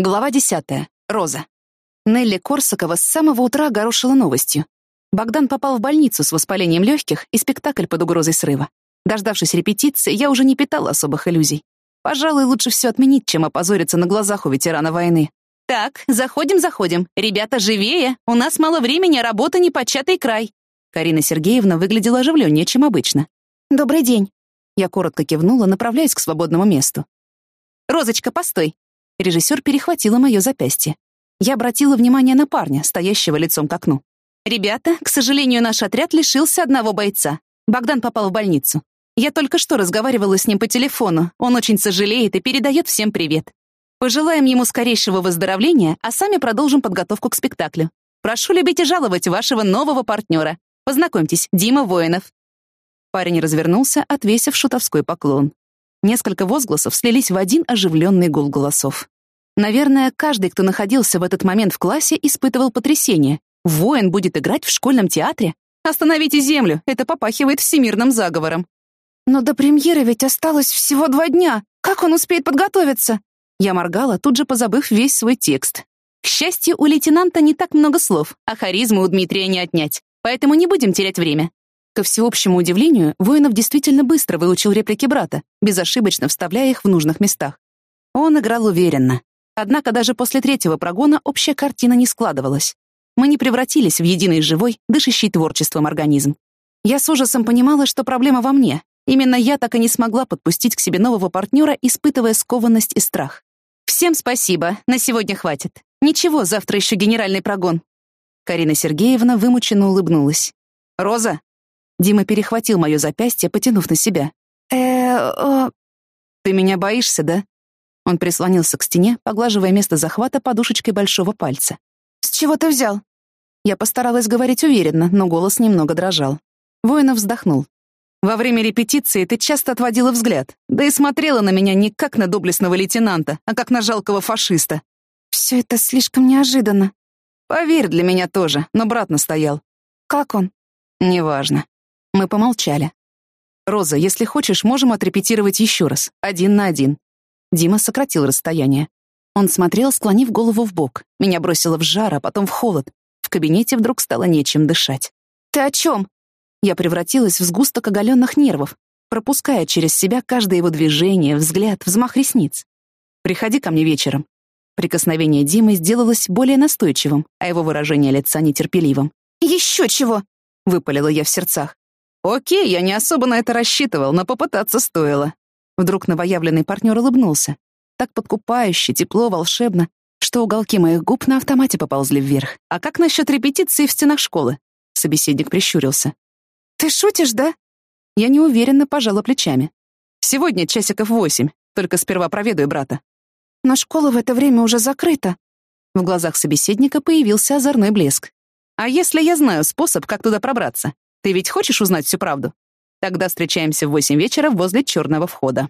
Глава десятая. Роза. Нелли Корсакова с самого утра огорошила новостью. Богдан попал в больницу с воспалением легких и спектакль под угрозой срыва. Дождавшись репетиции, я уже не питала особых иллюзий. Пожалуй, лучше все отменить, чем опозориться на глазах у ветерана войны. «Так, заходим, заходим. Ребята, живее! У нас мало времени, а работа — непочатый край!» Карина Сергеевна выглядела оживленнее, чем обычно. «Добрый день!» Я коротко кивнула, направляясь к свободному месту. «Розочка, постой!» Режиссер перехватила мое запястье. Я обратила внимание на парня, стоящего лицом к окну. «Ребята, к сожалению, наш отряд лишился одного бойца. Богдан попал в больницу. Я только что разговаривала с ним по телефону. Он очень сожалеет и передает всем привет. Пожелаем ему скорейшего выздоровления, а сами продолжим подготовку к спектаклю. Прошу любить и жаловать вашего нового партнера. Познакомьтесь, Дима Воинов». Парень развернулся, отвесив шутовской поклон. Несколько возгласов слились в один оживленный гул голосов. Наверное, каждый, кто находился в этот момент в классе, испытывал потрясение. Воин будет играть в школьном театре? Остановите землю, это попахивает всемирным заговором. Но до премьеры ведь осталось всего два дня. Как он успеет подготовиться? Я моргала, тут же позабыв весь свой текст. К счастью, у лейтенанта не так много слов, а харизмы у Дмитрия не отнять. Поэтому не будем терять время. Ко всеобщему удивлению, Воинов действительно быстро выучил реплики брата, безошибочно вставляя их в нужных местах. Он играл уверенно. Однако даже после третьего прогона общая картина не складывалась. Мы не превратились в единый живой, дышащий творчеством организм. Я с ужасом понимала, что проблема во мне. Именно я так и не смогла подпустить к себе нового партнера, испытывая скованность и страх. «Всем спасибо, на сегодня хватит. Ничего, завтра еще генеральный прогон». Карина Сергеевна вымученно улыбнулась. «Роза, Дима перехватил мое запястье, потянув на себя. э э Ты меня боишься, да?» Он прислонился к стене, поглаживая место захвата подушечкой большого пальца. «С чего ты взял?» Я постаралась говорить уверенно, но голос немного дрожал. Воинов вздохнул. «Во время репетиции ты часто отводила взгляд, да и смотрела на меня не как на доблестного лейтенанта, а как на жалкого фашиста. Все это слишком неожиданно. Поверь, для меня тоже, но брат настоял. Как он? Неважно. Мы помолчали. «Роза, если хочешь, можем отрепетировать еще раз, один на один». Дима сократил расстояние. Он смотрел, склонив голову в бок. Меня бросило в жар, а потом в холод. В кабинете вдруг стало нечем дышать. «Ты о чем?» Я превратилась в сгусток оголенных нервов, пропуская через себя каждое его движение, взгляд, взмах ресниц. «Приходи ко мне вечером». Прикосновение Димы сделалось более настойчивым, а его выражение лица нетерпеливым. «Еще чего!» — выпалила я в сердцах. «Окей, я не особо на это рассчитывал, но попытаться стоило». Вдруг новоявленный партнер улыбнулся. Так подкупающе, тепло, волшебно, что уголки моих губ на автомате поползли вверх. «А как насчет репетиции в стенах школы?» Собеседник прищурился. «Ты шутишь, да?» Я неуверенно пожала плечами. «Сегодня часиков восемь, только сперва проведаю брата». «Но школа в это время уже закрыта». В глазах собеседника появился озорной блеск. «А если я знаю способ, как туда пробраться? Ты ведь хочешь узнать всю правду? Тогда встречаемся в восемь вечера возле черного входа.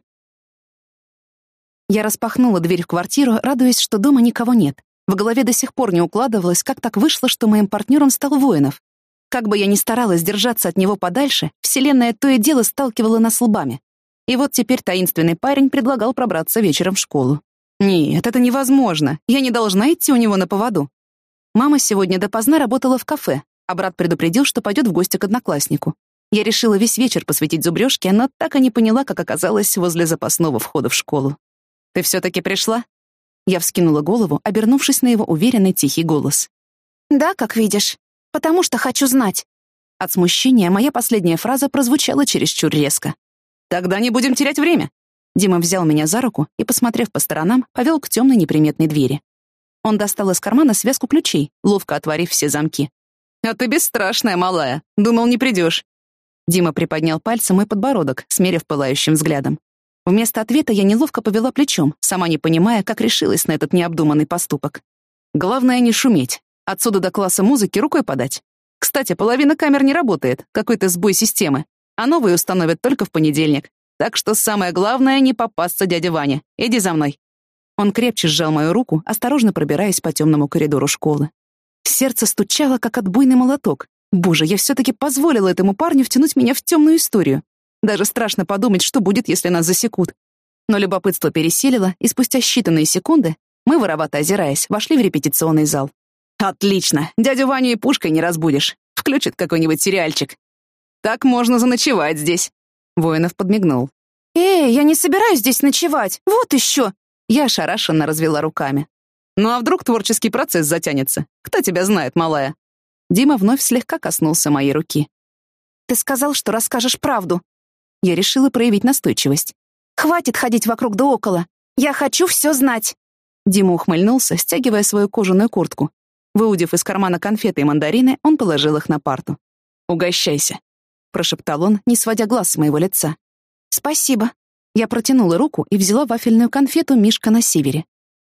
Я распахнула дверь в квартиру, радуясь, что дома никого нет. В голове до сих пор не укладывалось, как так вышло, что моим партнером стал Воинов. Как бы я ни старалась держаться от него подальше, Вселенная то и дело сталкивала нас лбами. И вот теперь таинственный парень предлагал пробраться вечером в школу. Нет, это невозможно. Я не должна идти у него на поводу. Мама сегодня допоздна работала в кафе, а брат предупредил, что пойдет в гости к однокласснику. Я решила весь вечер посвятить зубрежке, но так и не поняла, как оказалась возле запасного входа в школу. «Ты все-таки пришла?» Я вскинула голову, обернувшись на его уверенный тихий голос. «Да, как видишь. Потому что хочу знать». От смущения моя последняя фраза прозвучала чересчур резко. «Тогда не будем терять время». Дима взял меня за руку и, посмотрев по сторонам, повел к темной неприметной двери. Он достал из кармана связку ключей, ловко отворив все замки. «А ты бесстрашная, малая. Думал, не придешь». Дима приподнял пальцем мой подбородок, смерив пылающим взглядом. Вместо ответа я неловко повела плечом, сама не понимая, как решилась на этот необдуманный поступок. Главное не шуметь. Отсюда до класса музыки рукой подать. Кстати, половина камер не работает, какой-то сбой системы, а новые установят только в понедельник. Так что самое главное — не попасться дяде Ване. Иди за мной. Он крепче сжал мою руку, осторожно пробираясь по темному коридору школы. Сердце стучало, как отбойный молоток. Боже, я все-таки позволила этому парню втянуть меня в темную историю. Даже страшно подумать, что будет, если нас засекут. Но любопытство пересилило, и спустя считанные секунды Мы, воровато озираясь, вошли в репетиционный зал. «Отлично! Дядю Ваню и пушкой не разбудишь. Включит какой-нибудь сериальчик. Так можно заночевать здесь». Воинов подмигнул. «Эй, я не собираюсь здесь ночевать. Вот еще!» Я ошарашенно развела руками. «Ну а вдруг творческий процесс затянется? Кто тебя знает, малая?» Дима вновь слегка коснулся моей руки. «Ты сказал, что расскажешь правду». Я решила проявить настойчивость. «Хватит ходить вокруг да около. Я хочу все знать». Дима ухмыльнулся, стягивая свою кожаную куртку. Выудив из кармана конфеты и мандарины, он положил их на парту. «Угощайся», — прошептал он, не сводя глаз с моего лица. «Спасибо». Я протянула руку и взяла вафельную конфету «Мишка на севере».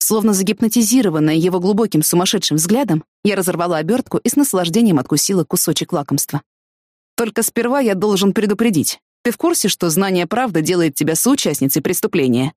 Словно загипнотизированная его глубоким сумасшедшим взглядом, я разорвала обертку и с наслаждением откусила кусочек лакомства. «Только сперва я должен предупредить. Ты в курсе, что знание правды делает тебя соучастницей преступления?»